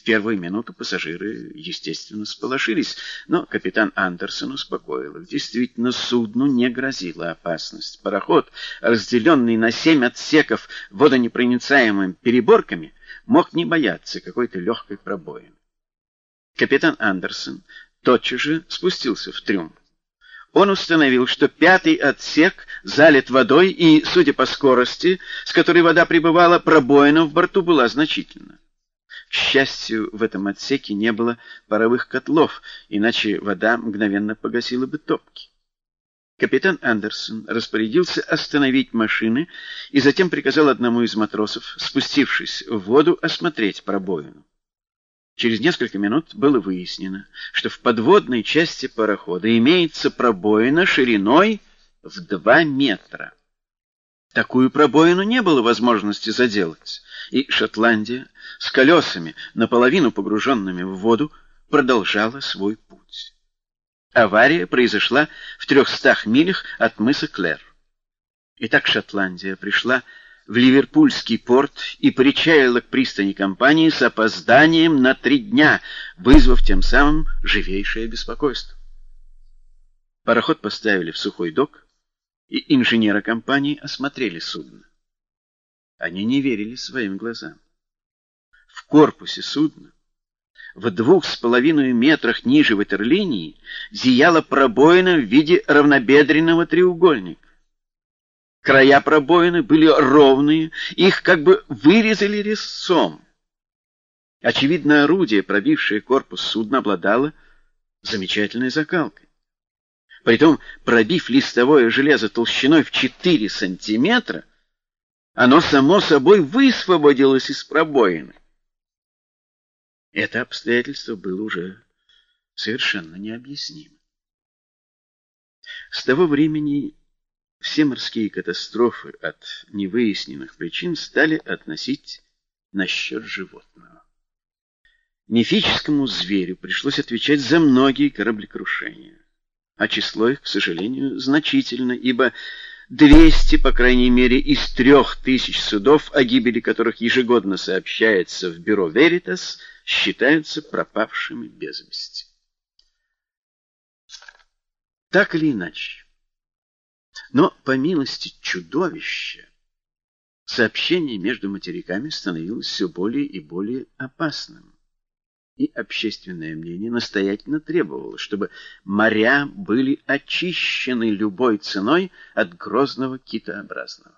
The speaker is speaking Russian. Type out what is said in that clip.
В первую минуту пассажиры, естественно, сполошились, но капитан Андерсон успокоил их. Действительно, судну не грозила опасность. Пароход, разделенный на семь отсеков водонепроницаемыми переборками, мог не бояться какой-то легкой пробоины. Капитан Андерсон тотчас же спустился в трюм. Он установил, что пятый отсек залит водой, и, судя по скорости, с которой вода прибывала, пробоина в борту была значительна. К счастью, в этом отсеке не было паровых котлов, иначе вода мгновенно погасила бы топки. Капитан Андерсон распорядился остановить машины и затем приказал одному из матросов, спустившись в воду, осмотреть пробоину. Через несколько минут было выяснено, что в подводной части парохода имеется пробоина шириной в два метра. Такую пробоину не было возможности заделать, и Шотландия с колесами, наполовину погруженными в воду, продолжала свой путь. Авария произошла в трехстах милях от мыса Клэр. Итак, Шотландия пришла в Ливерпульский порт и причалила к пристани компании с опозданием на три дня, вызвав тем самым живейшее беспокойство. Пароход поставили в сухой док, и инженеры компании осмотрели судно. Они не верили своим глазам. В корпусе судна, в двух с половиной метрах ниже ватерлинии, зияла пробоина в виде равнобедренного треугольника. Края пробоины были ровные, их как бы вырезали резцом. Очевидно, орудие, пробившее корпус судна, обладало замечательной закалкой. Притом, пробив листовое железо толщиной в 4 сантиметра, оно само собой высвободилось из пробоины. Это обстоятельство было уже совершенно необъяснимо. С того времени все морские катастрофы от невыясненных причин стали относить на счет животного. Мифическому зверю пришлось отвечать за многие кораблекрушения, а число их, к сожалению, значительно, ибо 200, по крайней мере, из трех тысяч судов, о гибели которых ежегодно сообщается в бюро Веритас, считаются пропавшими без вести. Так или иначе, но по милости чудовища сообщение между материками становилось все более и более опасным и общественное мнение настоятельно требовало, чтобы моря были очищены любой ценой от грозного китообразного.